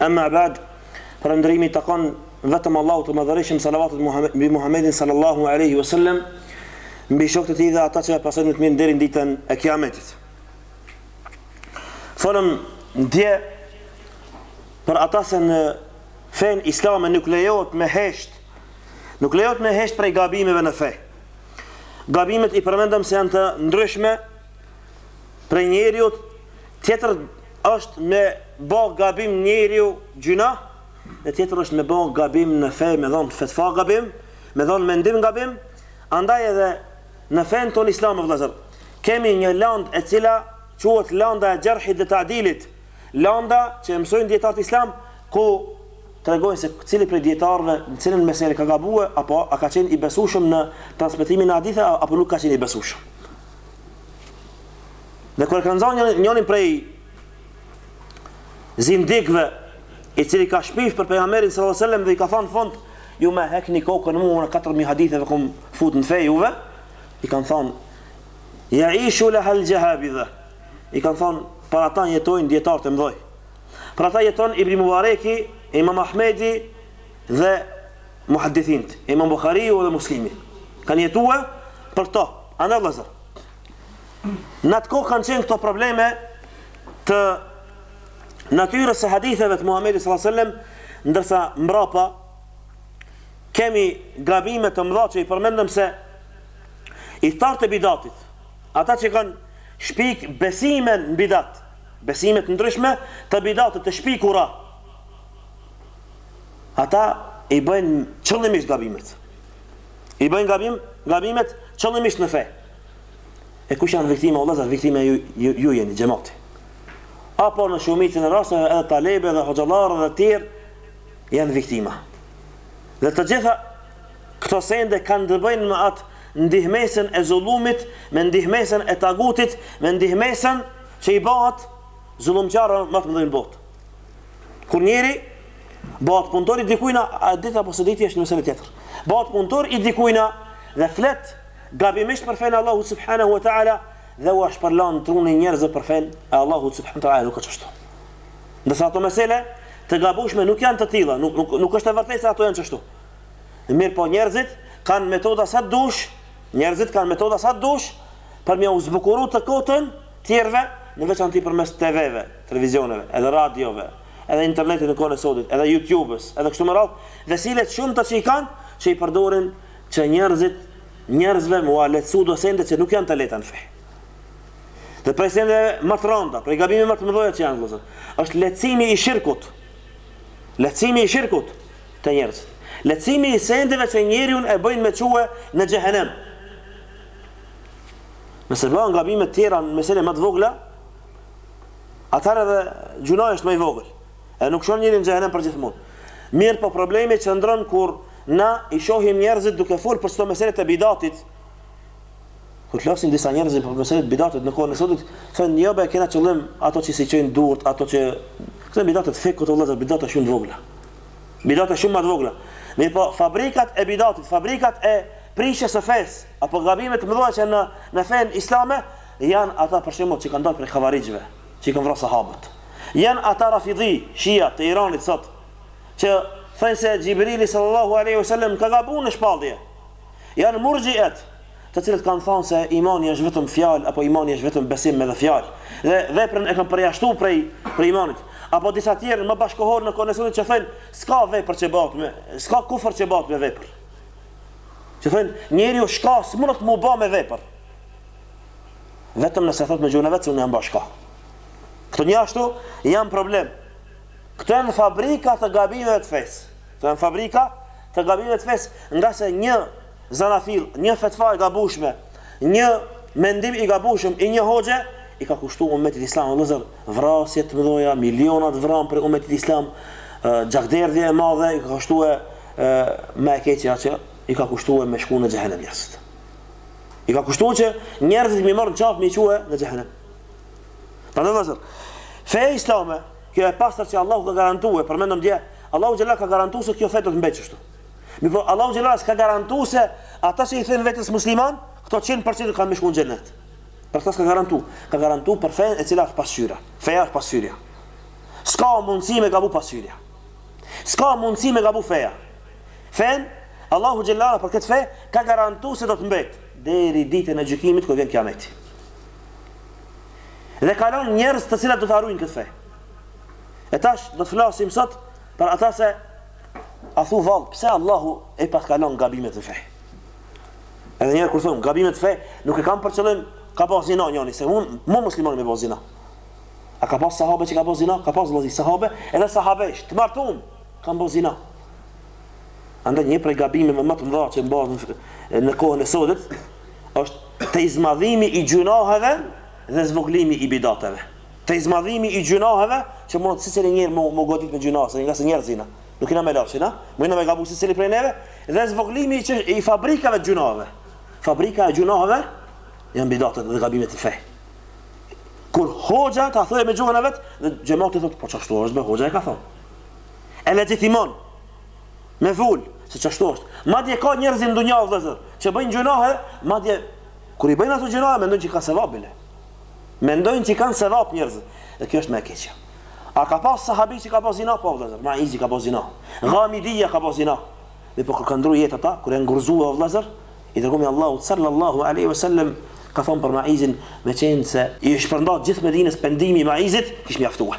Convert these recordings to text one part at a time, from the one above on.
Emma ba'd, Falëndërimi i takon vetëm Allahut të Madhërishëm, salavatet mbi Muhammedin sallallahu alaihi wasallam, mbi shokët e tij dhe ata që e pasojnë me të mirë deri në ditën e Kiametit. Folëm dje për ata se në fenë islame nuk lejohet me hesht, nuk lejohet me hesht prej gabimeve në fe. Gabimet i përmendëm se janë të ndryshme, prej njeriut tjetër është me ba gabim njeriu gjynah e tjetër është me ba gabim në fe me dhonë fetva gabim me dhonë mendim gabim andaj edhe në fenë tonë islame vëllazër kemi një landë e cila quhet landa e xherhit dhe tadilit landa që e mësojnë dijetarët islam ku tregojnë se cili prej dijetarëve në cilën mesele ka gabue apo a ka qenë i besushëm në transmitimin e haditheve apo nuk ka qenë i besushëm Dhe kur e kanë zonë njërin, njërin prej zindikve i cili ka shpif për pejgamberin sallallahu alajhi wasallam dhe i ka thënë fund ju ma hekni kokën mua unë 4000 hadithe kam fut në fe juve i kanë thënë jaishu lahal xhahabidha i kanë thënë për ata jetojnë dijetarët e mëdhoj për ata jeton ibn Mubareki imam Ahmedi dhe muhaddithinët, Imam Buhariu dhe Muslimi, kanë jetuar për këto. Andaj vëllazër, në atë kohë kanë qenë këto probleme të natyrës së haditheve të Muhamedit sallallahu alajhi wasallam, ndërsa mbrapa kemi gabime të mëdha që i përmendëm se ithtarët e bidatit, ata që kanë shpik besime bidat, besime të ndryshme të bidatit të shpikura, Ata i bëjnë qëllimisht gabimet. I bëjnë gabim, gabimet qëllimisht në fe. E kush janë viktima o vëllezër, viktima ju, ju, ju jeni xhamati. Apo në shumicën e rasteve edhe talebe dhe hoxhallarë dhe të tjerë janë viktima. Dhe të gjitha këto sende kanë të bëjnë me atë ndihmesën e zullumit, me ndihmesën e tagutit, me ndihmesën që i bëhet zullumqarëve më të mëdhenj në botë. Kur njeri bëhet punëtor i dikujna, a din apo s'din është një mesele tjetër. Bëhet punëtor i dikujna dhe flet gabimisht për fenë e Allahut subhanahu wa ta'ala dhe ua shpërlan trunin njerëzve për fenë e Allahut subhanahu wa ta'ala nuk është qështu. Ndërsa ato mesele të gabushme nuk janë të tilla, nuk, nuk, nuk është e vërtetë se ato janë qështu. Mirëpo njerëzit kanë metoda sa dush, njerëzit kanë metoda sa dush për m'jau zbukuru të kotën tjerve në veçanti përmes TV-ve. televizioneve, edhe radiove, edhe internetit në kohën e sotit, edhe Jutjubës, edhe kështu me radhë, vesile të shumta që i kanë, që i përdorin që njerëzit, njerëzve me ua lehtësu do sende që nuk janë të lehta në fe. Dhe prej sendeve më të rënda, prej gabimeve më të mëdha që janë vëllezër, është lehtësimi i shirkut. Lehtësimi i shirkut te njerëzit. Lehtësimi i sendeve që njeriun e bëjnë me çue në xhehenem. Nëse bëhen gabime të tjera në mesele më të vogla, atëherë edhe gjunahi është më i vogël. E nuk shkon njeriu në xhehenem për gjithmonë. Mirë, po problemi qëndron kur na i shohim njerëzit duke fol për këto meselet e bidatit. Kur flasin disa njerëz për meselet e bidatit në kohën e sotit, thonë jo be kena qëllim ato që s'i çojnë durt, ato që këto bidatet e fikhut vëllezër bidate shumë të vogla. Bidate shumë më të vogla. Mirë, po fabrikat e bidatit, fabrikat e prishjes së fesë apo gabimet e mëdha që në në fenë islame Janë ata për shembull që kanë dalë prej Havarixhëve, që i kanë vra sahabët. Janë ata Rafidhi, Shia, të Iranit sot, që thojnë se Xhibrili sallallahu alejhi ve sellem ka gabu në shpallje. Janë Murxhi'et, të cilët kanë thënë se imani është vetëm fjalë apo imani është vetëm besim edhe fjalë, dhe veprën e kanë përjashtu prej prej imanit. Apo disa tjerë ma bashkëkohorë në kohën e sotit që thojnë s'ka vepër që bahet me s'ka kufër që bahet me vepër. Që thojnë njeriu shka s'mundet mu ba me vepër. Vetëm nëse thotë me gjuhën e vet se unë jam ba shka. Këto njashtu janë problem. Këto janë fabrika të gabimeve të fesë. Këto janë fabrika të gabimeve të fesë, ngase një zanafillë, një fetva e gabueshme, një mendim i gabueshëm i një hoxhe i ka kushtu umetit islam vëllezër vrasje të mëdha, miliona të vramë prej umetit islam, gjakderdhje e madhe i ka kushtu, më e keqja që i ka kushtu me shku në xhehenem njerëzit. I ka kushtu që njerëzit me i marrë n'qafë me i çu në xhehenem. Prandaj vëllezër, feja islame, kjo e pastër që Allahu ka garantuar, përmendëm dje, Allahu xhela ka garantuar se kjo fe do të mbetë kështu. Mirëpo Allahu xhela ka garantuar se ata që i thonë vetes musliman, këta 100% kanë me shku në xhenet. Për këtë s'ka garantuar, ka garantuar për fenë e cila është pasqyra. Feja është pasqyra. S'ka mundësi me gabu pasqyra. S'ka mundësi me gabu feja. Fenë, Allahu xhele ue ala për këtë fe ka garantuar se do të mbet deri ditën e gjykimit kur vjen kiameti. Dhe ka lënë njerëz të cilët do ta ruajnë këtë fe. E tash do të flasim sot për atë se a thu vallë, pse Allahu e pa ka lënë gabimet në fe. Edhe njëherë kur thom gabimet në fe, nuk e kam për qëllim, ka ba zina njani, se mun muslimani me ba zina. A ka pas sahabe që ka ba zina, ka pas vëllezër sahabe, edhe sahabe të martumë kanë ba zina. Andaj një prej gabimeve më të mëdha që bëhet në kohën e sodit është te zmadhimi i gjunaheve dhe zvogëlimi i bidateve. Te zmadhimi i gjunaheve që mund të secili njeri me u godit me gjunah, se ngase njerëz jena. Nuk jena melaqe, e kena me gabu secili prej neve dhe zvogëlimi i, i fabrikave të gjunaheve. Fabrika e gjunaheve janë bidatet dhe gabimet në fe. Kur hoxha ka thënë me gjuhën e vet, dhe xhamati thotë po qashtu është se hoxha e ka thënë. e legjitimon me vul, se qashtu është. Madje ka njerëz në dunjë vëllazër, që bëjnë gjunahe, madje kur i bëjnë ato gjunahe mendojnë që kanë sevap bile. Mendojnë që kanë sevap njerëz. Dhe kjo është më e keqja. A ka pas sahabi që ka ba zina po vëllazër? Maizi ka ba zina. Gamidija ka ba zina. Dhe po kur ka ndruar jetë ata, kur e kanë gurzuar vëllazër, i dërguari i Allahut sallallahu alaihi wasallam ka thon për Maizin me qenë se i shpërndat gjithë Medinës pendimi i Maizit, kish mjaftuar.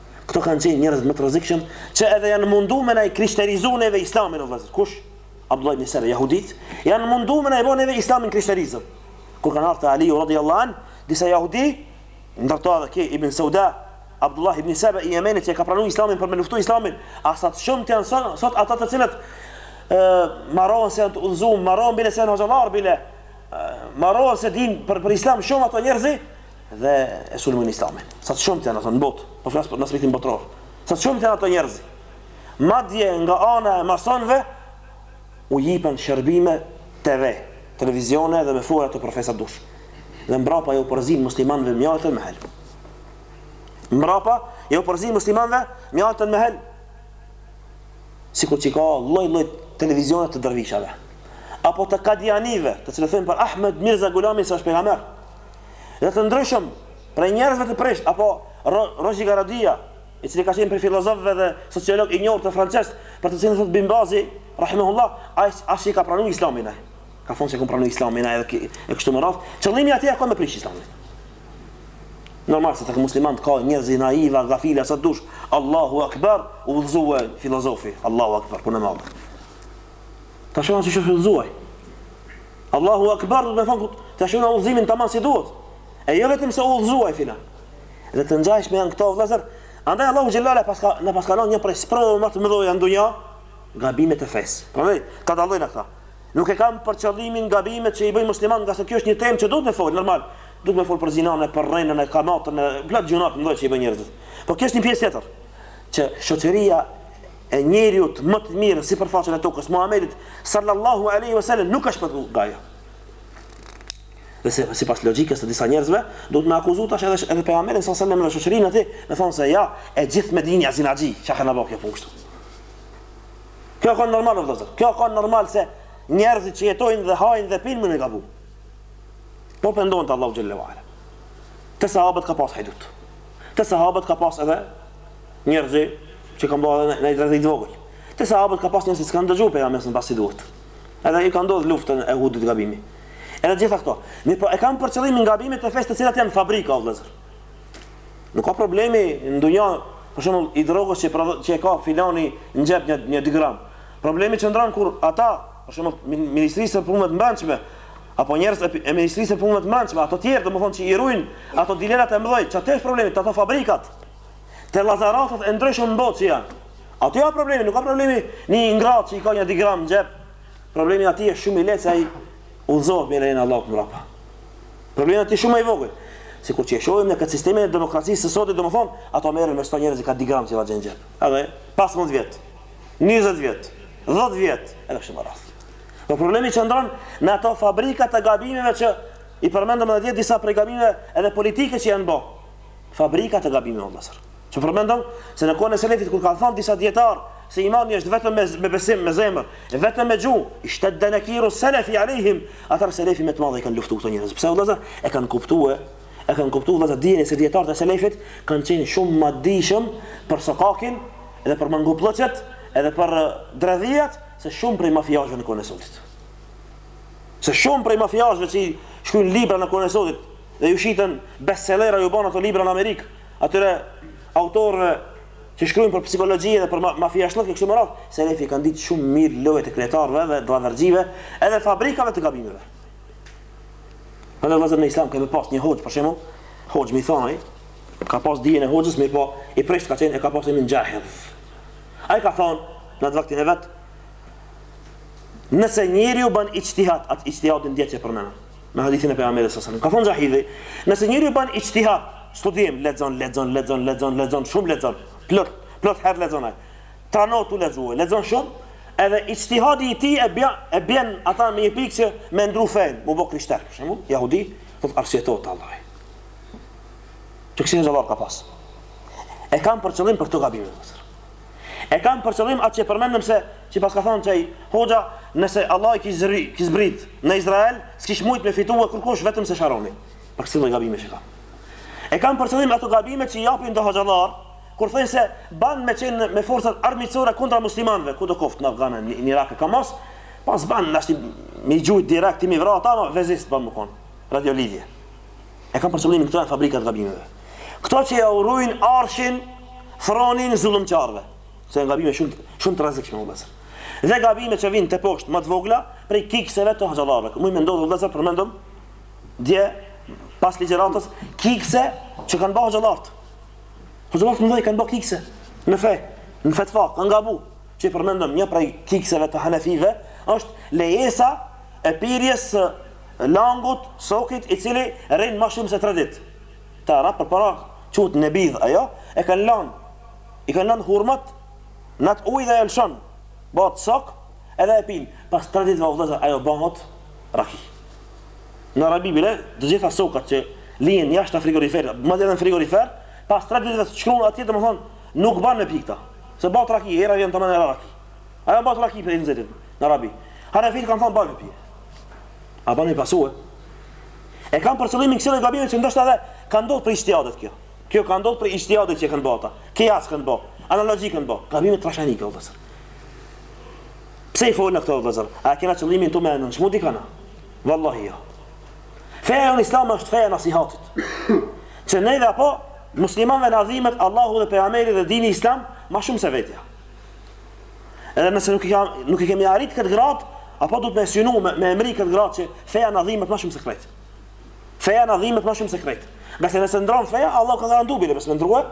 Këto kanë qenë njerëzit më të rrezikshëm që edhe janë munduar me na i krishterizu neve islamin o vëllazër. Kush? Abdullah ibn Sebe, jehudit, janë munduar me na i bënë neve islamin krishterizëm. Kur kanë ardhur te Aliu radhiyallahu an, disa jehudi ndër to edhe ky ibn Sauda, Abdullah ibn Sebe i Jemenit që ka pranuar islamin për me luftu islamin, a sa të shumtë janë sot, sot ata të cilët ë merren se janë të udhëzuar, merren bile se janë hoxhallar bile, merren se din për për islam shumë ato njerëz, dhe e sulmojnë islamin. Sa të shumtë janë ato në botë, po flas për në aspektin botëror. Sa të shumtë janë ato njerëz. Madje nga ana e masonëve u jipen shërbime TV, televizione dhe me fuar te profe sa dush. Dhe mbrapa ju përzin muslimanëve mjaltën me hel. Mbrapa ju përzin muslimanëve mjaltën me helm. Sikur që ka lloj-lloj televizione të dervishave apo të kadianive, të cilët thonë për Ahmed Mirza Gulamin se është pejgamber. Dhe të ndryshëm, prej njerëzve të prishtë, apo Rozhe Garodia, i cili ka qenë prej filozofëve dhe sociolog i njohur francez, për të cilin thotë Bin Bazi, rahimahullah, ai s'e ka pranuar Islamin ai. Ka thonë se ka pranuar Islamin ai edhe e kështu me radhë. Qëllimin ai e ka me prish Islamin. Normal se te muslimanët ka njerëz naiva, gafila sa dush. Allahu Akbar, u udhëzua filozofi. Allahu Akbar, punë e madhe. Ta shohna si e shfrytëzuaj. Allahu Akbar do me thënë ta shohna udhëzimin tamam si duhet. E jo vetëm se u udhëzua filani. Dhe të ngjashme janë këto vëllazër. Andaj Allahu xhelle ala na paska dhënë një prej sprovave më të mëdha në dunjë, gabimet e fesë. Prandaj ta dallojmë këta. Nuk e kam për qëllimin gabimet që i bëjnë muslimanët, ngase kjo është një temë që duhet të fol normal. Duhet të fol për zinën e për rrenën e kamatën e plot gjunahe në dunja që i bëjnë njerëzit. Po kjo është një pjesë tjetër që shoqëria e njeriut më të mirë në sipërfaqen e tokës, Muhamedit sallallahu alaihi wasallam nuk ka shpëtu nga ajo. Dhe se sipas logjikës së disa njerëzve, do të më akuzojë tash edhe edhe pejgamberin sallallahu alaihi wasallam me shoqërinë e tij, me thonë se ja, e gjithë Medinja zinaxhi, çka kanë bërë këtu kështu. Kjo ka normal vëllazër. Kjo ka normal se njerëzit që jetojnë dhe hajnë dhe pinë me gabu. Po pendohen te Allahu xhele ue ala. Te sahabët ka pas hajdut. Te sahabët ka pas edhe njerëz që kanë bërë edhe ndonjë tradhti të vogël. Te sahabët ka pas njerëz që s'kanë dëgjuar pejgamberin s.a.s. si duhet. Edhe i ka ndodhur në luftën e Uhudit gabimi. Edhe gjitha këto. Mirëpo e kam për qëllim gabimet e fesë të cilat janë fabrika o vëllazër. Nuk ka problemi në ndonjë për shembull i drogës që prodho, që e ka filani në xhep një, nja 2 gram. Problemi qëndron kur ata, për shembull ministrisë së punëve të brendshme apo njerëz e ministrisë së punëve të brendshme, ato të tjerë, domethënë që i ruajnë ato dilerat e mëdha, çfarë është problemi, ato fabrikat. Te lazaratët e ndryshëm në botë që janë. Aty ka problemi, nuk ka problemi një i ngratë që i ka nja 2 gram në xhep. Problemi aty është shumë i lehtë se ai udhëzohet me lejen e Allahut mbrapa. Problemi aty shumë më i vogël. Sikur që e shohim në këtë sistemin e demokracisë së sotit, domethënë, ato merren me këta njerëz që ka 2 gram që vazhdon xhep. Edhe 15 vjet, 20 vjet, 10 vjet, edhe kështu me radhë. Po problemi qëndron në ato fabrika të gabimeve që i përmendëm edhe disa prej gabimeve edhe politike që janë bërë. Fabrika të gabimeve vëllazër. Që përmendëm se në kohën e selefit kur kanë thënë disa dijetarë se imani është vetëm me, me besim, me zemër, e vetëm me gjuhë, ishtedde nekiru selefi alejhim, atëher selefi me të madhe i kanë luftu këto njerëz. Pse vëllazër? E kanë kuptue, e kanë kuptu vëllazër dijeni se dijetarët e selefit kanë qenë shumë më të dijshëm për sokakin dhe për mangupllëqet edhe për dredhijat se shumë prej mafiazhve në kohën e sotit. Se shumë prej mafiazhve që shkruajnë libra në kohën e sotit, dhe ju shiten bestsellera ju bëhen ato libra në Amerikë, atyre autorëve që shkruajnë për psikologji dhe për mafiashllëk e kështu me radhë, selefi kanë ditë shumë mirë lojët e kryetarëve dhe dallaverxhive, edhe fabrikave të gabimeve. Ne vëllazër në islam kemi pas një hoxhë, për shembull, hoxhë me i thonë, ai, ka pas dijen e hoxhës, mirëpo i prisht ka qenë e ka pas emrin Xhahidh. Ai ka thonë, në vaktin e vet, nëse njeriu ban ixhtihad, atë ixhtihadin dhe që përmenda. Në hadithin e pejgamberit sa selam. Ka thënë Xhahidhi, nëse njeriu bën ixhtihad, studim, lexon, lexon, lexon, lexon, lexon, shumë lexon, plot, plot herë lexon ai. Tranon tu lexu ai, lexon shumë, edhe ixhtihadi i tij e bjen ata me një pikë që me ndru fenë, m'u bo krishter, për shembull, jehudi, thot arsyetohet te Allahu. Kësi zavall ka pas. E kam për qëllim për këto gabime. E kam për qëllim atë që përmendëm se, qysh paska thonë qaj hoxha, nëse Allahi kish zri, kish zbrit në Izrael, s'kish mujtë me fitue kërkush vetëm se Sharoni. Për kësi lloj gabime që ka. E kam për qëllim ato gabime që i japin do hoxhallarë, kur thojnë se ban me qenë me forcat armiqësore kundra muslimanve, kudo koftë në Afgan, në Irak, ama po s'ban nashta me i gjujtë direkt ti, me i vra, ama vezist ban me konë, radiolidhje. E kam për qëllim këto fabrika të gabimeve. Këto që ja rujnë arshin, fronin zullumqarëve. Këto janë gabime shumë shumë të rrezikshme vëllazër. Dhe gabime që vijnë te poshtë ma të vogla prej kikseve të hoxhallarëve. Më mendoj vëllazër përmendëm dje pas ligjëratës kikse që kanë ba hoxhallart. Hoxhallart domethënë kanë ba kikse në fe, në fetva, kanë gabu. Që përmendëm një prej kikseve të hanefive është lejesa e pirjes langut, sokit, i cili rrin më shumë se tre ditë. Te arabët përpara quhet nebidh ajo, e kanë lanë, i kanë lanë hurmat në atë ujë dhe ajo lëshon, bëhet sok edhe e pinë. Pas tre ditëve o vëllezër ajo bëhet raki. Në Arabi bile të gjitha sokat që lihen jashtë frigoriferit, madje edhe në frigorifer, pas tre ditëve shkruan atje domethënë nuk ban me pi këta. Se bëhet raki, era vjen tamam era raki. Ajo bëhet raki prej nxehtit në Arabi. Hanefitë kanë thënë ban me pi. A ban me pasue? E kam për qëllim kësi lloj gabime që ndoshta edhe kanë ndodhë prej ixhtihadit kjo. Kjo ka ndodhë prej ixhtihadit që kanë bërë ata. Kijas kanë bërë. Analogi kanë bërë. Gabime trashanike, o vëllazër. Pse i folim këto, o vëllazër? A kena qëllimin me nënçmu dikana? Vallahi jo. Feja në islam është feja e nasihatit. Që neve apo muslimanve na dhimet Allahu dhe Pejgamberi dhe dini islam ma shumë se vetja. Edhe nëse nuk i kam nuk i kemi arrit këtë grad, apo duhet me synu me, me mrri këtë grad që feja na dhimbet ma shumë se krejt. Feja na dhimbet ma shumë se krejt. Nëse nëse ndron feja, Allah ka garantu bile, nëse më ndrua,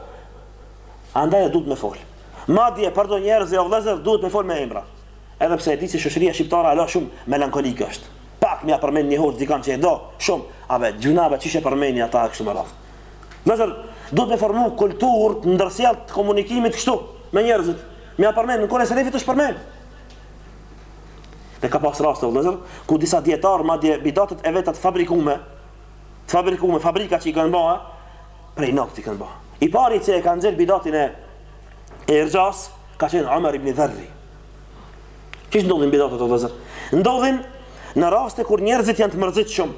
andaj duhet me fol. Madje për do njerëz o vëllezër duhet me fol me emra. Edhe pse e di se shoqëria shqiptare hala shumë melankolike është. Pak me përmend një hoxhë dikon që e do shumë, a vetë gjunave qysh e përmendni ata kështu me radhë. Vëllazër, duhet me formu kulturë të ndërsjellë të komunikimit kështu me njerëzit. Me ja përmend, në kohën e selefit është përmend. Dhe ka pas raste, vëllazër, ku disa dijetarë, madje, bidatët e veta të fabrikume, të fabrikume, fabrika që i kanë ba, prej nokti kanë ba. I pari që e ka nxjerrë bidatin e irxhasë, ka qenë Omer ibn Dherri. Qysh ndodhin bidatët, vëllazër? Ndodhin në raste kur njerëzit janë të mërzit shumë.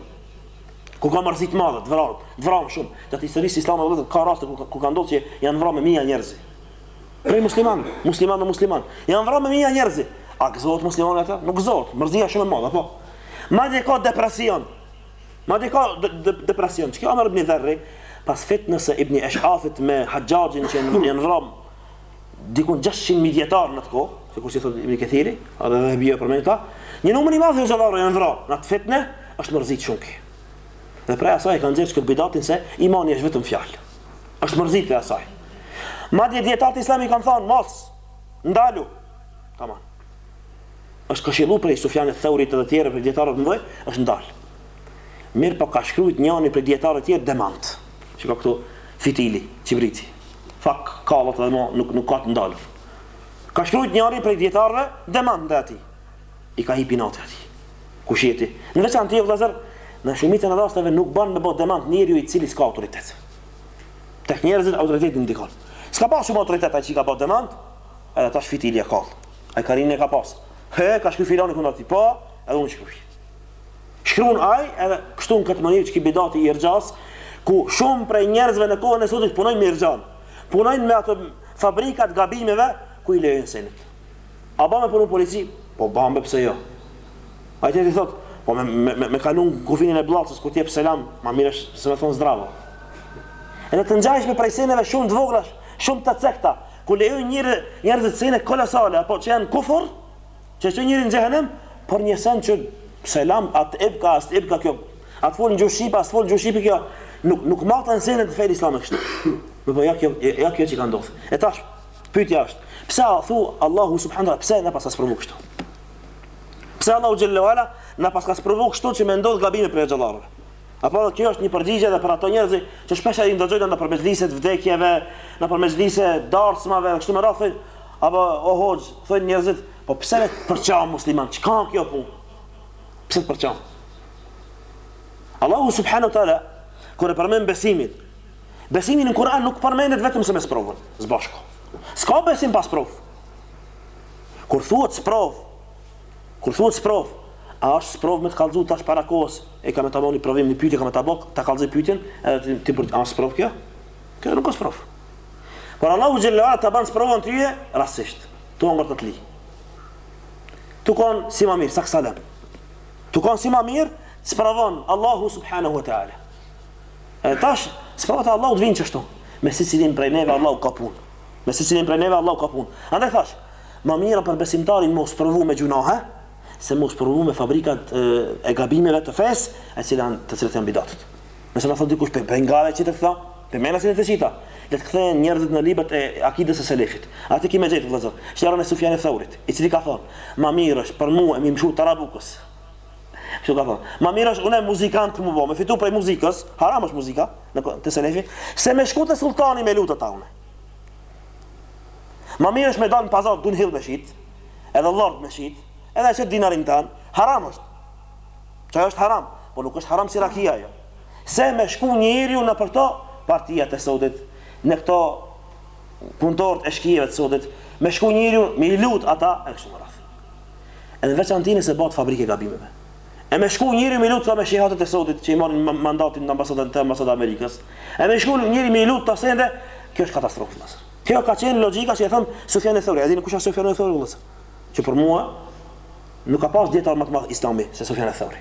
ku ka mërzi të madhe, të vrarë, të vrarë shumë. Gjatë historisë islame ka raste ku, ku ka ndodhë që janë vrarë me mija njerëzi. Prej musliman, musliman me musliman. Janë vrarë me mija njerëzi. A gëzohet muslimani ata? Nuk gëzohet. Mërzia shumë e madhe, po. Madje ka depresion. Madje ka de, de, depresion. Qiky Omer ibni Dherri, pas fitnes së Ibni Eshathit me Haxhaxhin që janë vrarë diku gjashtëqind mijë dijetarë në atë kohë, sikur si thotë Ibn Kathiri, edhe dhe bie përmend këta, një numër i madh i hoxhallarëve janë vrarë në atë fitnë, është mërzit shumë kë. Dhe prej asaj e kanë nxjerrë këtë bidatin se imani është vetëm fjalë. Është mërzit prej asaj. Madje dijetarët islam i kanë thënë mos ndalu. Tamam. Është këshillu prej Sufjanit Theurit dhe të tjerëve prej dijetarët mëdhej, është ndal. Mirëpo ka shkruajt njëri prej dijetarët e tjerë demant. Shikoj këtu fitili, çibriti. Fak kallet edhe mo nuk nuk ka të ndalë. Ka shkrujt njëri prej djetarëve demant ndaj ati. I ka hip inati ati. Kush je ti? Në veçanti, vllezër, në shumicën e rasteve nuk ban me bo demant njeriu i cili s'ka autoritet. Tek njerëzit autoriteti ndikon. S'ka pas shumë autoritet ai që i ka bo demant, edhe tash fitili e kall. Ai karinë e ka pas. He, ka shkruj filani kundra ti. Po, edhe unë shkruj. Shkruan ai edhe kështu në këtë mënyrë qeky bidati i irxhas, ku shumë prej njerëzve në kohën e sodit punojnë me irxhan. Punojnë me ato fabrika të gabimeve ku i lejojnë senet. A bën me punu polici? Po bën be pse jo. Ai tjetri thotë, po me me me, me kalun kufinin e Bllacës ku t'jep selam, ma mirë është se me thon zdravo. Edhe të ngjashme prej seneve shumë të vogla, shumë të cekta, ku lejojnë njerëz njerëzit sene kolosale apo që janë kufur, Që çon njerin në xhehenem, për një sen që selam, a t'epka, a s'epka kjo, a t'fol në gjuhë shqipe, a s'fol në gjuhë shqipe kjo, nuk, nuk maten senet e fesë islame kështu. Po, ja kjo, ja kjo që ka ndodhë. E tash, pytja është, pse a thu Allahu subhanehu, pse na paska sprovu kështu? Pse Allahu xhelle we ala na paska sprovu kështu që me ndodhë gabime prej hoxhallarëve? Apo kjo është një përgjigje edhe për ato njerëz që shpesh i ndëgjojmë nëpër mexhliset e vdekjeve, nëpër mexhlise darsmave, kështu me radhë, Apo o hoxhë, thonë njerëzit, po pse ne të përçamë musliman? Çka kjo punë? Pse të përçamë? Allahu subhanahu wa taala kur e përmend besimin, besimi në Kur'an nuk përmendet vetëm se me sprovën, sbashku. S'ka besim pa sprov. Kur thuhet sprov, kur thuhet sprov, a është sprov me të kallzu tash para kohës, e kam ta bëj ni provim, ni pyetje kam ta bëj, ta kallzoj pyetjen, edhe ti për a sprov kjo? Kjo nuk është sprov. Por Allahu xhelle we ala ta ban sprovën ty rastësisht. Tu hongër fli. Tu kon si më mirë sak-salem. Tu kon si më mirë sprovon Allahu subhanahu wa taala. E tash sprovat e Allahut vinë qështu. Me secilin prej neve Allahu ka punë. Me secilin prej neve Allahu ka punë. Andaj thash, më mirë për besimtarin m'u sprovu me gjunahe, se m'u sprovu me fabrikat e, e gabimeve të fesë, e cila të cilat janë bidatet. Nëse na thotë dikush pe pe nga e qite këta, pe mendjes i ke qit. Le të kthehen njerëzit në librat e akidës së selefit. Aty kemi gjetë vëllazër. Sjelljen e Sufjan Theurit, i cili ka thonë, "Ma mirë është për mua mi mshu tarabukës." Kështu ka thonë. Ma mirë është unë muzikant me u bo, me fitu prej muzikës, haram është muzika edhe te selefët, se me shku te sulltani me lutë ata unë. Ma mirë është me dalë në pazar Dunhill me shit, edhe Lord me shit, edhe qat dinarin tan, haram është. Që është haram, po nuk është haram si rakia, jo. Se me shku njeriu nëpër këto partitë e sodit, në këto punëtorët e shkijeve të sodit, me shku njeriu me i lut ata e kështu me radhë. Edhe veç antini se bëhet fabrike gabimeve. E me shku njëri me lut këto meshihatet e sodit që i marrin mandatin në ambasadën të ambasadë Amerikës. E me shku njëri me lut këto sende, kjo është katastrofë vllazër. Kjo ka qenë logjika që e thotë Sufjan eth-Theuri. A e dini kush a Sufjan eth-Theuri, vëllazër? Që për mua, Nuk ka pas dijetar më të madh Islami se Sufjan eth-Theuri.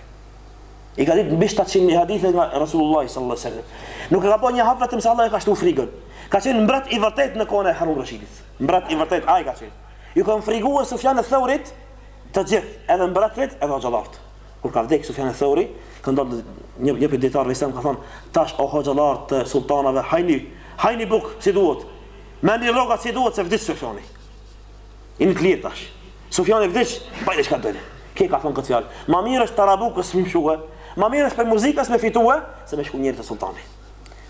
I ka ditë mbi 700 mijë hadithe nga Rasulullahi sallallahu alaihi wasallam. Nuk e ka bën një hap vetëm se Allahu ia ka shtu frigën. Ka qenë mbret i vërtet në kohën e Harun Rashidit. Mbret i vërtet ai ka qenë. Ju kanë friguar Sufjan eth-Theurit të gjithë, edhe mbretërit, edhe hoxhallarët. Kur ka vdek Sufjan eth-Theuri, ka thonë një, një pe dijetarëve ka thonë, tash o hoxhallarët të sultanave, hajni, hajni buk si duhet. Merrni rrogat si duhet se vdiq Sufjani. Jeni të lirë tash. Sufjani vdiq, bëni çka të doni. Ky e ka thonë këtë fjalë. Ma mirë është tarabukës me i mshue, ma mirë është prej muzikës me fitue, se me shku njëri te sultani.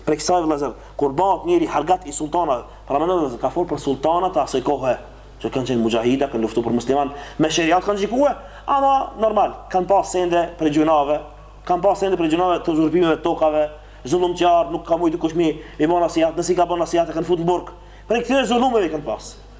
Pre kësaj vëllazër, kur bëhet njëri hargat i sultanave, paramendoni vëllazër, ka folur për sultanat e asaj kohe, që kanë qenë mujahida, kanë luftuar për musliman, me sheriat kanë gjikuar, ama normal, kanë pas sende prej gjynaheve, kanë pas sende prej gjynaheve të uzurpimeve të tokave, zullumqarë, nuk ka mujtë kush me i, me i bo nasihat, nëse i ka bo nasihat e kanë fut në burg, prej këtyre zullumeve kanë pas.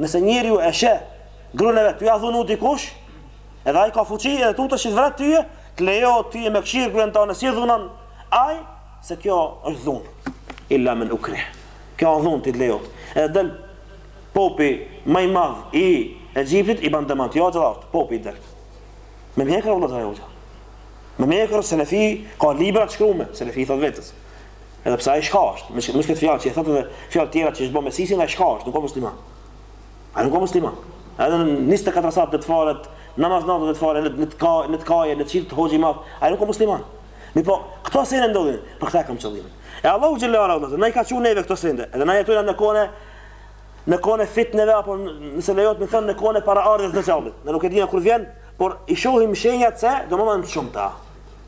Nëse njeriu e sheh gruan e vet, tu ja dhunu dikush, edhe ai ka fuqi, edhe të vret tyje, të lejohet tyje me këshirë gruan tane si e dhunon ai, se kjo është dhunë. Illa men ukrih. Kjo është dhunë ti të lejohet. Edhe del popi më i madh i Egjiptit i ban demant, jo hoxhallarët, popi del. Me mjekër vëllazër ai hoxha. Me mjekër selefi ka libra të shkruar, selefi i thot vetes. Edhe pse ai shka është, me me këtë fjalë që i thotë edhe fjalë tjera që është bo me Sisin, ai shka është, nuk a musliman. Ai nuk a musliman. Edhe nëse 24 sahat të falet, namaz natën të falet, në të ka, në të ka, në çift hoxhi më, ai nuk a musliman. Mirëpo, këto sende ndodhin, për këtë kam qëllimin. E Allahu xhele xhelaluhu, na i ka thënë neve këto sende, edhe na jetojmë në kohën, në kohën e fitneve apo nëse lejohet me thënë në kohën para ardhjes së Dexhallit. Ne nuk e dimë kur vjen, por i shohim shenjat se domethënë shumë ta.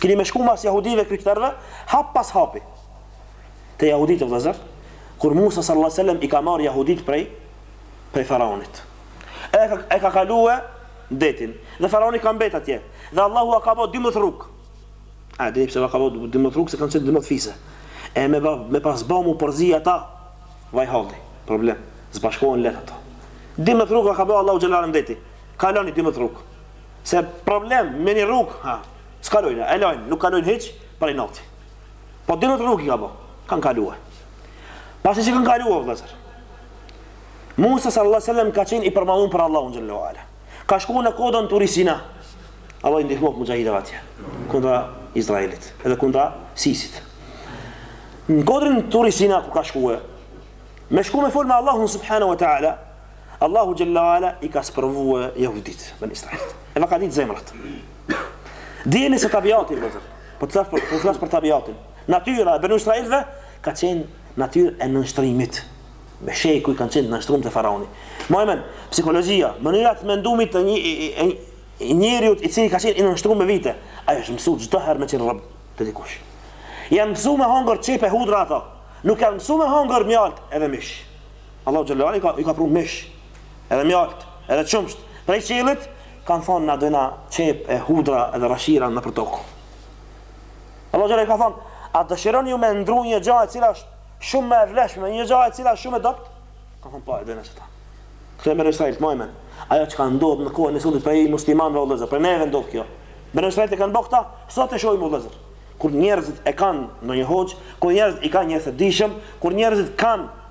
Keni me shku mas jahudive krishterve, hap pas hapi. Te jahuditë vllazër, kur Musa sallallahu alaihi wasallam i ka marr jahudit prej prej faraonit. E ka e ka kalue detin dhe faraoni ka mbet atje. Dhe Allahu ka bë 12 rrug. A e di pse ka bë 12 rrug se kanë qenë 12 fise. E me ba, me pas bë m'u përzi ata vaj halli. Problem. S'bashkohen lehtë ata. 12 rrug ka bë Allahu xhelalu n'det. Kaloni 12 rrug. Se problem me një rrugë, ha, s'kalojnë, e lojnë, nuk kalojnë hiç, prej inati. Po dymbëdhjetë rrugë i ka bo, kanë kaluar. Pasi që kanë kaluar, vllazër. Musa sallallahu sallam ka qenë i përmallun për Allahun xhelle ala. Ka shku në kodrën Turi Sina. Allahu i ndihmoftë muxhahidëve atje, kundra Izraelit, edhe kundra Sisit. Në kodrën Turi Sina ku ka shku e, me shku me folë me Allahun subhanahu wa ta'ala, Allahu Xhelle Ala i ka sprovue jehudit, beni Israilët. E ua ka ditë zemrat. Dijeni se tabiatin, vllazër, po të flas për, po të për tabiatin. Natyra e beni Israilve ka qenë natyrë e nënshtrimit. Me shekuj kanë qenë nënshtrim te faraoni. Domethënë, psikologjia, mënyra e t'menduemit të një, e, e, njeriut i cili ka qenë i nënshtrim me vite, ai është mësu çdo herë me qenë rob te dikush. Janë mësu me hangër qepe hudra ata. Nuk janë mësu me hangër mjaltë edhe mish. Allahu xhallahu ala i ka i ka pru mish, edhe mjaltë, edhe qumësht. Prej qiellit kanë thonë na dojna qepë e hudra edhe rashira nëpër tokë. Allahu xhallahu i ka thonë, a dëshironi ju me ndru një gjë e cila është shumë më e vlefshme, me një gjë e cila është shumë e dobët? Ka thonë po, e dojna qeta. Këta beni Israil, domethënë. Ajo që ka ndodhur në kohën e sotit prej muslimanëve o vëllezër, për neve ndodh kjo. Beni Israilët e kanë bë këta, sot e shohim o vëllezër. Kur njerëzit e kanë një hoxhë, kur njerëzit i kanë një të dijshëm, kur njerëzit kanë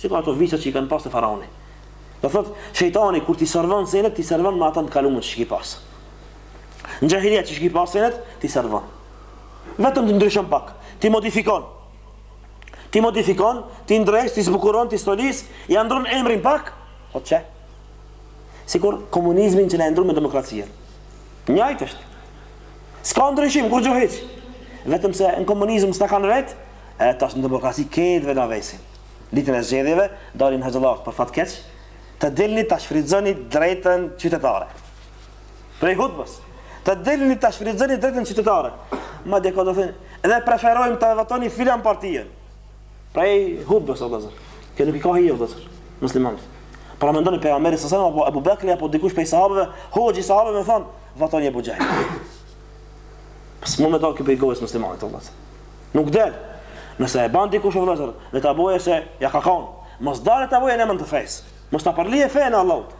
Sikur ato viçat që i kanë pas te faraoni. Do thot, shejtani kur t'i servon senet, t'i servon me atë të kalumen që e ki pas. Në xhahiliet që i ki pas senet, t'i servon. Vetëm t'i ndryshon pak, t'i modifikon. T'i modifikon, t'i ndreq, t'i zbukuron, t'i stolis, ia ndrron emrin pak, po qe. Sikur komunizmin që na e ndrrun me demokracinë. Njëjtë është. S'ka ndryshim kurgjo hiç. Vetëm se në komunizëm s't'kanë vetë, e tash në demokraci kinse na vesin. Ditën e zgjedhjeve dalin hoxhallarët për fat të keq të dilni ta shfrytëzoni drejtën qytetare. Prej hutbës, të dilni ta shfrytëzoni drejtën qytetare. Madje ka të thënë, edhe preferojmë të votoni filan partinë. Prej hutbës o vëllazër. Kjo nuk i ka hije vëllazër, muslimanit. Paramendoni pejgamberi alejhi selam apo Ebu Bekri apo dikush prej sahabëve, hoxhë i sahabëve me thonë, votoni Ebu Xhehl. Pse mun me dalë kjo prej gojës muslimanit, Allah. Nuk del. Nëse e ban dikush o vëllezër, le ta boje si ja ka kon. Mos dale ta boje në emër të fesë. Mos ta përlije fenë Allahut.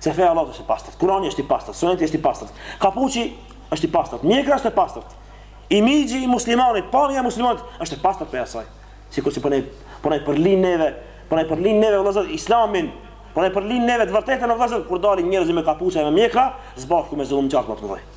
Se feja Allahut është e pastërt. Kurani është i pastërt, Suneti është i pastërt. Kapuçi është i pastërt. Mjekra është e pastërt. Imazhi i muslimanit, pamja e muslimanit është e pastërt për asaj. Sikur si po ne po ne përlin neve, po ne përlin neve vëllezër Islamin. Po ne përlin neve të vërtetën o vëllezër kur dalin njerëz me kapuça e me mjekra, s'bashku me zullumçar më të mëdhenj.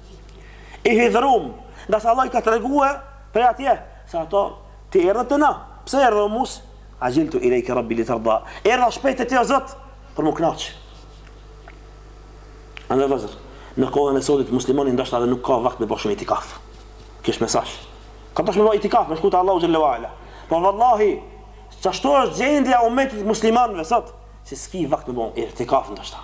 I hidhërum, nga se Allahu i ka tregue, prej atje, se ato, ti erdhe te na, pse erdhe o Musë, Agiltu ilejke Rabbi li terda, erdha shpejt te ti o Zot, për mu kënaqë. Andaj vëllezër, në kohën e sotit muslimani ndoshta edhe nuk ka vakt me bo shumë itikaf. Kjo është mesazh. Ka tash me bo itikaf, me shku te Allahu xhallahu ala. Po vallahi, çashtu është gjendja e umetit muslimanëve sot, se s'ki vakt me bo itikaf ndoshta.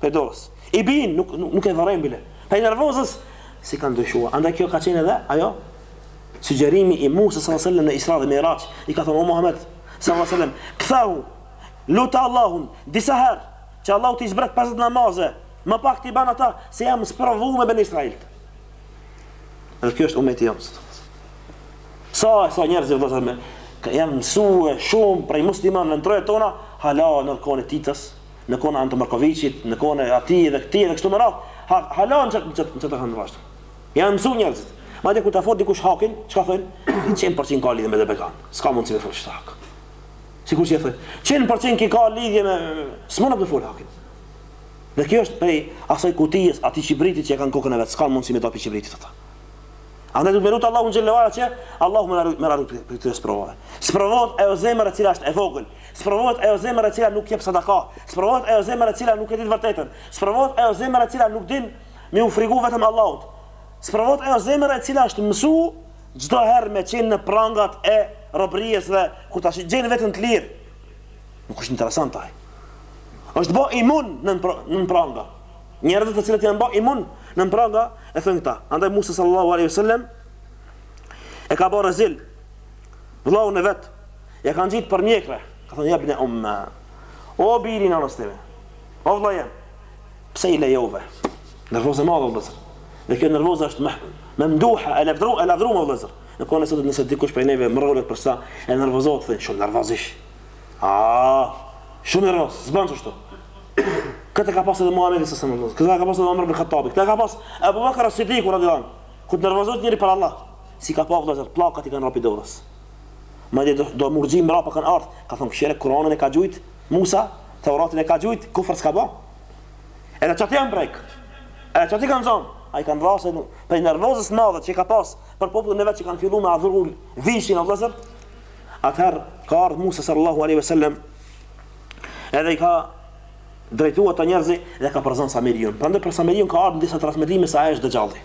Pe dorës. I bin, nuk nuk e vërejmë bile. Prej nervozës si kanë ndryshuar. Andaj kjo ka qenë edhe ajo sugjerimi i Musa sallallahu alaihi wasallam në Isra dhe Miraj, i ka thënë o Muhammed sallallahu alaihi wasallam, kthehu lute Allahun disa herë që Allahu t'i zbret 50 namaze, më pak t'i ban ata se jam sprovu me ben Israil. Dhe kjo është umeti jem. Sa sa njerëz o vëllazër e mi janë mësue shumë prej muslimanëve në trojet tona, hala në kohën e Titës, në kohën e Ante Markoviqit, në kohën e atij dhe këtij dhe kështu me radhë, ha, hala në çat çat çat kanë vazhdu. Janë mësu njerëzit. Madje kur ta folë dikush hakin, çka thonë? 100% ka lidhje me Debekan. S'ka mundësi me folë hak. Sikur që thonë, 100% që ka lidhje me s'mund të folë hakin. Dhe kjo është prej asaj kutijës, atij çibritit që e kanë kokën e vet, s'ka mundësi me dalë prej çibritit ata. Andaj duhet me lutë Allahun xhelalu ala që Allahu me na ruajt prej kësaj sprove. Sprovohet ajo zemër e cila është e vogël, Sprovohet ajo zemër e cila nuk jep sadaka, sprovohet ajo zemër e cila nuk e di të vërtetën, sprovohet ajo zemër e cila nuk din me u frigu vetëm Allahut. Sprovohet ajo zemër e cila është mësu çdo herë me qenë në prangat e robëries dhe kur tash gjen veten të lirë. Nuk është interesant ajo. Është bë imun nën pra, nën pranga. Njerëzit të cilët janë bë imun nën pranga e thënë këta. Andaj Musa sallallahu alaihi wasallam e ka bërë zill Vëllaun e vet e ka ngjitë për mjekre. Ka thënë jebne, ja umme. O biri i nënës time. O vëlla jem. Pse i lejove? Nervozë e madhe vëllazër. Dhe kjo nervoza është me memduha, e lavdru, e lavdrume vëllazër. Në kohën e sotme nëse dikush prej neve mërrohet për sa e nervozohet thënë shumë nervoz ish. Ah, shumë nervoz, s'bën kështu. Këtë ka pasur edhe Muhamedi sa më vëllazër. Këtë ka pasur edhe Omar ibn Khattabi. Këtë ka pas Abu Bakr as-Siddiq radhiyallahu anhu. Kur nervozohet njeri për Allah. Si ka pas vëllëzer pllakat i kanë ra pi dore madje do do murxhi mrapa kanë ardh ka thon kqyre kuranin e ka gjujt Musa teuratin e ka gjujt kufër ska ba edhe qati janë prek edhe qati kanë zon. A i kanë ra se prej nervozës të madhe që ka pas për popullin e vet që kanë fillu me adhuru viçin o vëllëzer atëherë ka ardh Musa sallallahu alaihi wasallam edhe i ka drejtuar te njerëzit dhe ka përzon Samiriun prandaj për Samiriun ka ardhur disa transmetime se ai është Dexhalli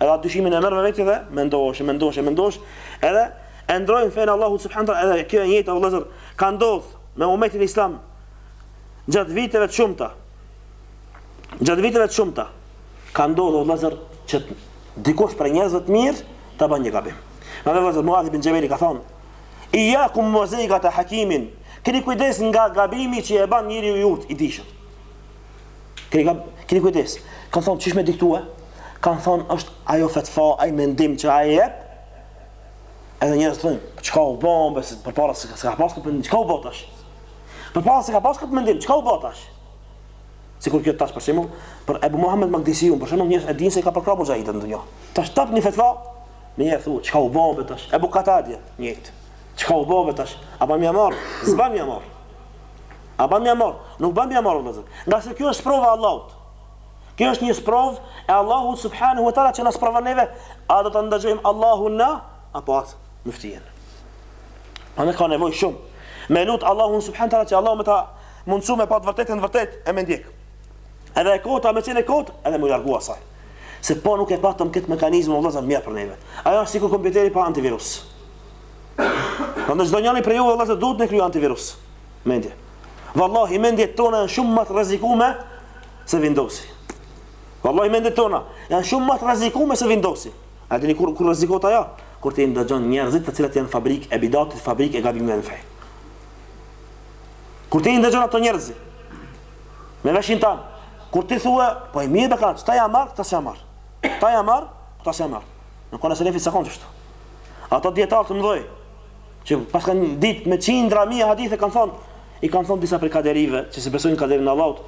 Edhe atë dyshimin e merr me veti dhe mendosh, e mendosh, e mendosh, edhe e ndrojnë fenë Allahu subhanahu wa taala, edhe kjo e njëjtë o vëllazër ka ndodh me umetin islam gjatë viteve të shumta. Gjatë viteve të shumta ka ndodh o vëllazër që dikush prej njerëz të mirë ta bën një gabim. Edhe vëllazër, Muadhi bin Xhebeli ka thonë, ijakum ue zejgatel hakimi, keni kujdes nga gabimi që e ban njëri i urtë, i dijshëm. Keni gab, keni kujdes. Kan thon qysh me diktue? Ka thon është ajo fetva, ai mendim që ai jep. Edhe njerëzit thon, po çka u bë, po se përpara s'e ka pas këtë çka u bë tash? Përpara s'e ka pas këtë mendim, çka u bë tash? Sikur kjo tash për shembull, për Abu Muhammed Makdisiun, për shembull njerëzit e dinë se ka përkrah muxhahidët në dynja. Tash t'jep një fetva, Menjëherë thua, çka u bo more tash? Ebu Katadja, njëtë. Çka u bo more tash? A bon me ja marr? S'ban me ja marr. A bën me ja marr? Nuk bën me ja marr o vëllazër. Ngase kjo është sprova e Allahut. Kjo është një sprovë e Allahut subhanahu wa taala që na sprovon neve, a do ta ndëgjojmë Allahun na apo atë myftinë. Andaj ka nevojë shumë me lut Allahun subhanahu wa taala që Allahu me ta mundsu me pa të vërtetën e vërtet e me ndjek. Edhe e kota me qenë e kot, edhe m'u largu asaj. Se po nuk e patëm këtë mekanizëm o vëllazër mjerë për neve. Ajo është sikur kompjuteri pa antivirus. Çdonjëri prej juve vëllazër duhet të krijo antivirus. Mendje. Vallahi mendjet tona janë shumë më të rrezikuara se Windowsi. Vallahi mendjet tona janë shumë më të rrezikuara se Windowsi. A dini kur kur rrezikohet ajo? Kur ti ndëgjon njerëzit të cilët janë fabrikë e bidatit, fabrikë e gabimeve në fe. Kur ti ndëgjon ato njerëz me veshin tan, kur ti thua, po e mirë e ka, kta ja marr, kta s'ja marr. Kta ja marr, kta s'ja marr. Nuk, selefi s'ka kon kështu. Ata dietar të mëdhenj që paskan ditë me qindra mijë hadithe kanë thënë, i kanë thënë disa prej kaderive që s'e besojnë kaderin e Allahut.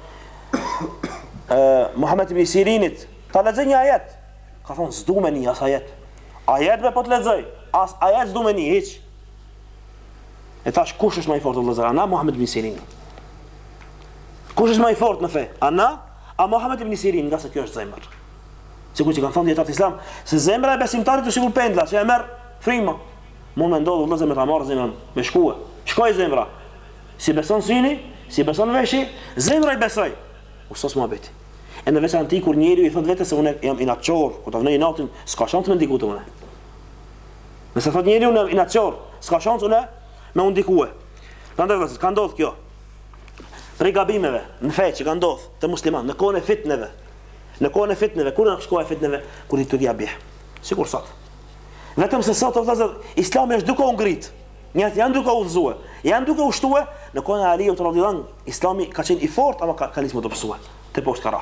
Ë Muhammed ibn Sirinit, ta lexoj një ajet. Ka thënë s'du me ni as ajet. Ajet me po të lexoj, as ajet s'du me ni hiç. E tash kush është më i fortë vëllazër? A na a Muhammed ibn Sirin. Kush është më i fortë në fe? A na a Muhammed ibn Sirin, ngase kjo është zemër. Sikur që kanë thënë dijetarët islam, se zemra e besimtarit është sikur pendla, që e merr fryma. Mund me ndodhë vëllezër me ta marrë zemrën, me shkue. Shkoi zemra. S'i beson syni, s'i beson veshi, zemra i besoi. U sos muhabeti. E në veçanti kur njeri i thot vetes se unë jam inatqor, kur ta vnoj inatin, s'ka shans me ndiku te unë. Nëse thot njeri unë jam inatqor, s'ka shans unë me u ndikue. Të nderuar vëllezër, ka ndodhë kjo. Prej gabimeve, në fe që ka ndodhë te muslimant, në kohën e fitneve, Në kohën e fitneve, kur ish koha e fitneve, kur i të dhja bihë. Sikur sot. Vetëm se sot, islami është duke u ngrit. Njerëzit janë duke u udhëzue. Janë duke u shtue. Në kohën e Aliut, radiallahu anhu, islami ka qenë i fort, ama ka, ka nisë me pësue. Teposhtë ka ra.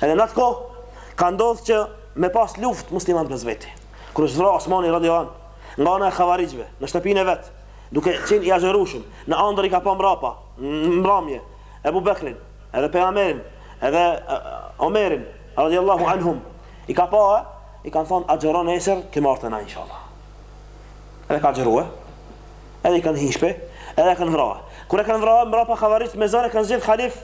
Edhe në atë kohë, ka ndodhë që me pas luftë muslimant mes veti. Kur është vra Osmani, radiallahu anhu, nga ana e havarixhve, në shtëpin e vetë, duke qenë i agjërueshëm, në andërr i ka pa mrapa, mramje, Ebu Bekrin, Edhe Pejgamberin, edhe Omerin, radijallahu anhum, i ka pa, i kanë thonë, agjëro nesër, ke me ardhë te na, inshallah. Edhe ka agjërua, edhe i kanë hi n'shpi, edhe e kanë vra. Kur e kanë vra, mrapa havarixht, me zor e kanë zgjedhë halif,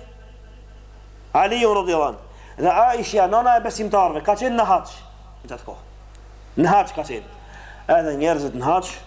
Aliun radijallahu anhu. Dhe Aishja, nana e besimtarve, ka qenë në haxh, në qatë kohë. Në haxh ka qenë. Edhe njerëzit në haxh,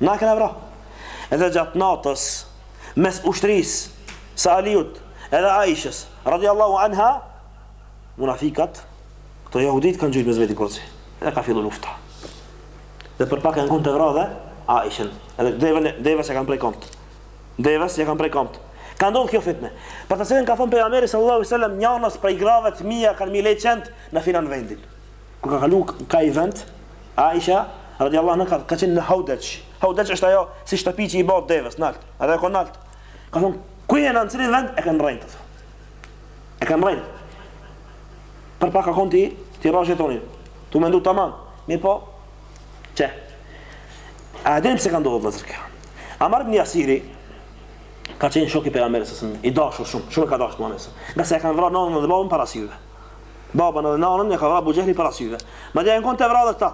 Na kena vra. Edhe gjatë natës, mes ushtrisë, së Aliut, edhe Aishës, radiallahu anha, munafikat, këto jahudit kanë gjujtë mes veti kurci. Edhe ka fillu lufta. Dhe për pak janë kon t'e vra edhe Aishën. Edhe devën, devës ia kanë pre komt. Devës ia kanë pre komt. Ka ndodhë kjo fitne. Për të cilën ka thonë pejgamberi sallallahu alaihi wasallam, njanës prej grave të mia kanë me i leh qentë në filan vendin. Kur ka kalu kah ai vend, Aisha, radiallahu anha, ka qenë në haudexh. Haudexh është ajo si shtëpi që i bëhet devës, nalt. Edhe u kon nalt. Ka thonë, ku jemi, në cilin vend, e kanë rrejtë, thonë. E kanë rrejtë. Për pak ka konë ti, ti ra jetonin. Tu me ndu të manë. Mirëpo, që? A e dini pse ka ndodhë vëllezër kjo. Ammar ibn Jasiri, ka qenë shoki i Pejgamberit sallallahu alaihi wasallam, i dashur shumë, shumë e ka dashur Pejgamberi sallallahu alaihi wasallam. Ngase ia kanë vra nënën dhe babën para syve. Babën edhe nanën ja ka vrarë Ebu Xhehli para syve. Madje janë kon të vrarë edhe këta.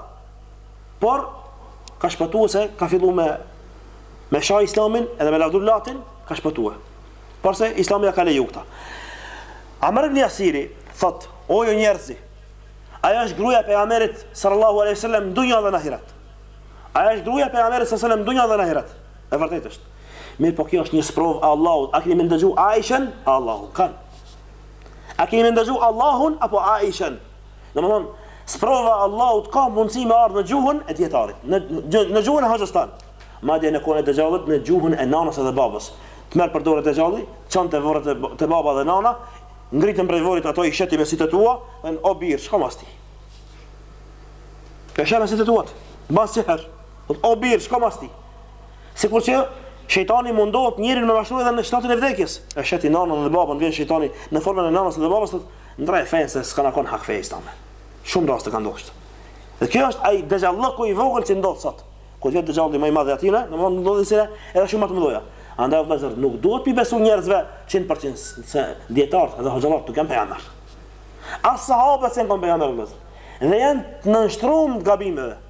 Por ka shpëtuar se ka filluar me me sha islamin edhe me lavdur Latin, ka shpëtuar. Porse islami ja ka leju këta. Ammar ibn Jasiri thot, o ju njerëz, ajo është gruaja e pejgamberit sallallahu alaihi wasallam dunja dhe në ahiret. Ajo është gruaja e pejgamberit sallallahu alaihi wasallam dunja dhe në ahiret. E vërtetë është. Mirëpo kjo është një sprovë e Allahut. A keni me ndëgju Aishën, a Allahun? Kan. A keni ndëgju Allahun apo Aishën? Domethënë, sprova e Allahut ka mundësi me ardh në gjuhën e dijetarit, në, në gjuhën e hoxhës tan. Madje në kohën e Dexhallit në gjuhën e nanës edhe babës. Të merr për dore Dexhalli, çon te vorret te baba dhe nana, ngriten prej vorrit ato i sheh ti me sytë e tua, dhe o bir, shko mas tij? E sheh me sytë e tu, mas qëherë, o bir, shko mas tij? Sikur që Shejtani mundohet njeriun me mashtru edhe në shtratin e vdekjes. E sheh ti nanën dhe babën, vjen shejtani në formën e nanës dhe babës thotë, ndrre fenë se s'ka kon hak feja islame. Shumë raste kanë ndodhur. Dhe kjo është ai dexhallëku i vogël që ndodh sot. Kur vjen dexhalli më i madh hatina, domethënë ndodhin sene edhe shumë më të mëdha. Andaj vëllezër, nuk duhet t'i besu njerëzve 100% se dijetarët dhe hoxhallarët nuk janë pejgamber. As sahabët s'kanë kenë pejgamber vëllezër. Dhe janë të nënshtruar gabimeve.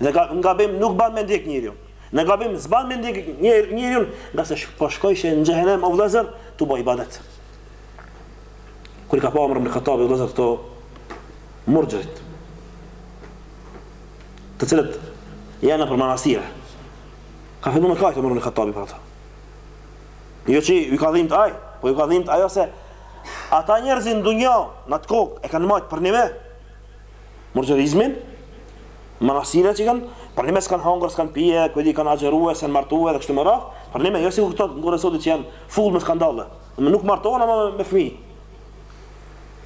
Dhe në gabim nuk ban me ndjek njeriun. Në gabim s'ban me ndjek njeriun, ngase po shkojsh në xhehenem o vllezër, tu bo ibadet. Kur i ka pa Omer ibn Hattabi vllezër ata murgjërit, të cilët janë nëpër manastire, ka fillu me kajt Omer ibn Hattabi për ata. Jo që ju ka dhimt ai, po ju ka dhimt ajo se ata njerëz në dunja në atë kohë e kanë majt përnime, Murgjërizmin, manastire që kanë, përnime s'kanë hangër, s'kanë pi, ku di kanë agjerue, s'janë martue dhe kështu me radhë, përnime, jo sikur këto në kohë të sotit që janë full me skandale, demek nuk martohen ama me fmi,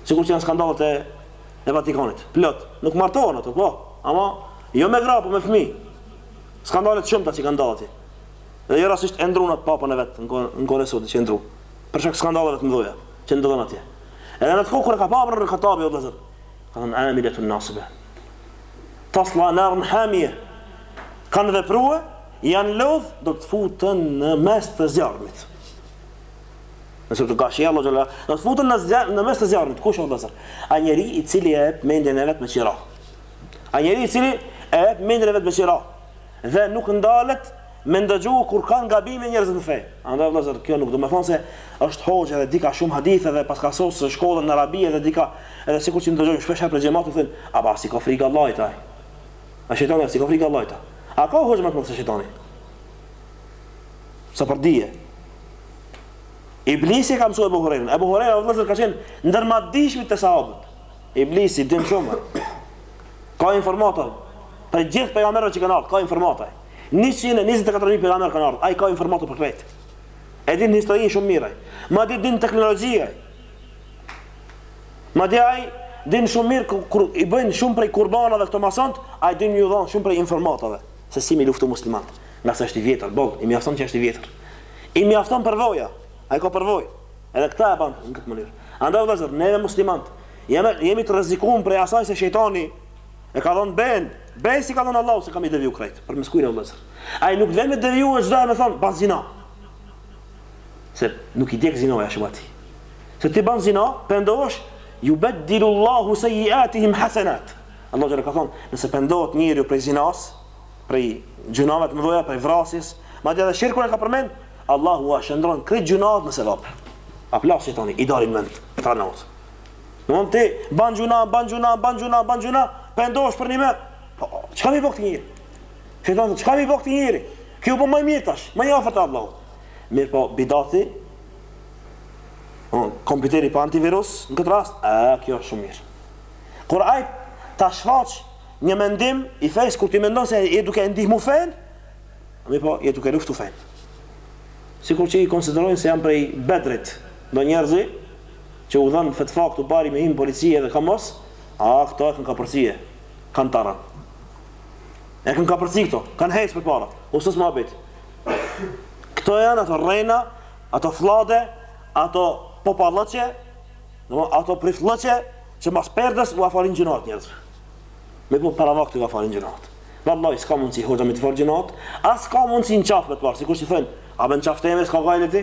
sikur që janë skandalet e Vatikanit, plot, nuk martohen ato, po, ama jo me gra, po me fmi, skandale të shumta që kanë dalë dhe jo rastësisht e ndrrun at papën e vetë në kohë të sotit që e ndrrun, për shkak skandaleve të mëdhaja, që ndodhin atje. Edhe në atë kohë kur i ka pa Omer ibn Hattabi, o vllezër, Kanë amiletun nasibe. Tasla naren hamije. Kanë veprue, janë lodhë, do të futen në mes të zjarrmit. Në suretul Gashije Allahu xhel-le, do të futen në zjarr, në mes të zjarrit. Kush është zot? Ai njeri i cili e jep mendjen e vet me qira. Ai njeri i cili e jep mendjen e vet me qira dhe nuk ndalet Me ndëgju kur kanë gabime njerëz në fe. Andaj vëllazër, kjo nuk do të thotë se është hoxhë dhe ditka shumë hadithe dhe paska sos shkollën në Arabi dhe ditka edhe sikur që ndëgjojmë shpesh herë prej xhematit tu thënë, a be s'i ka frikë Allahit ai. A shejtani s'i ka frikë Allahit. A ka hoxhë më të madh se shejtani? Sa për dije. Iblisi e ka mësuar Abu Hurajrën. Abu Hurajra vëllazër ka qenë ndër më të dijshmit te sahabët. Iblisi din shumë. Ka informata për gjithë pejgamberët që kanë ardhur, ka informata. Njëqind e njëzet e katër mijë pejgamberë kanë ardhur. Ai ka informatë për krejt. E din historinë shumë mirë. Madje din teknologji. Madje ai din shumë mirë kur i bëjnë shumë prej kurbanave këto mas anti, ai din, ju dhon shumë prej informatave se si mi luftu muslimanët. Ngase është i vjetër, boll, i mjafton që është i vjetër. I mjafton përvoja. Ai ka përvojë. Edhe këta e banë në këtë mënyrë. Andaj vëllazër, ne muslimanët jemi jemi të rrezikuar prej asaj se shejtani E ka dhënë ben, ben ia ka dhënë Allahut se kam m'i deviju krejt. Përmes kujna, o vëllazër. Ai nuk do me deviju e s'do e me thonë, ban zina. Se nuk i djeg zinaja shumë atij. Se ti ban zina, pendohesh, jubeddilu Allahu sejiatihim hasenat. Allahu xh.sh. ka thonë, nëse pendohet njeri prej zinasë, prej gjunave t'mëdhaja, prej vrasjes, madje edhe shirkun e ka përmen, Allahu ia shndërron krejt gjunahet në sevape. A plas shejtani, i dalin mend, të Domthon ti ban gjuna, ban gjuna, ban gjuna, ban gjuna, pendohesh përnime. Po, çka më bën ky njeri? Shejtani, çka më bën ky njeri? Ky po më mirë tash, më i afërt Allahut. Mirëpo, bidati, Unë, kompjuteri pa antivirus, në këtë rast, e, kjo është shumë mirë. Kur ai ta shfaq një mendim të fesë, kur ti mendon se je duke e ndihmu fenë, mirëpo je duke luftu fenë. Sikur që i konsiderojnë se janë prej bedrit, do njerëz, që u dhanë fetva këtu bari me hi n'polici edhe ka mos aa këto e kanë kapërcy kanë tarat e kanë kapërcy këto kanë hec përpara u s'ësë ma bit këto janë ato rrejna ato flade ato popalëqe ato priflëqe që mas perdes ua falin gjynahet njerëzve me po para vaktit ua falin gjynahet Vallahi, s'ka mundësi hoxha me t'i falë gjynahet, as ka mundësi në qafë me të marrë, sikur që thonë, a be n'qafë teme, s'ka gajle ti?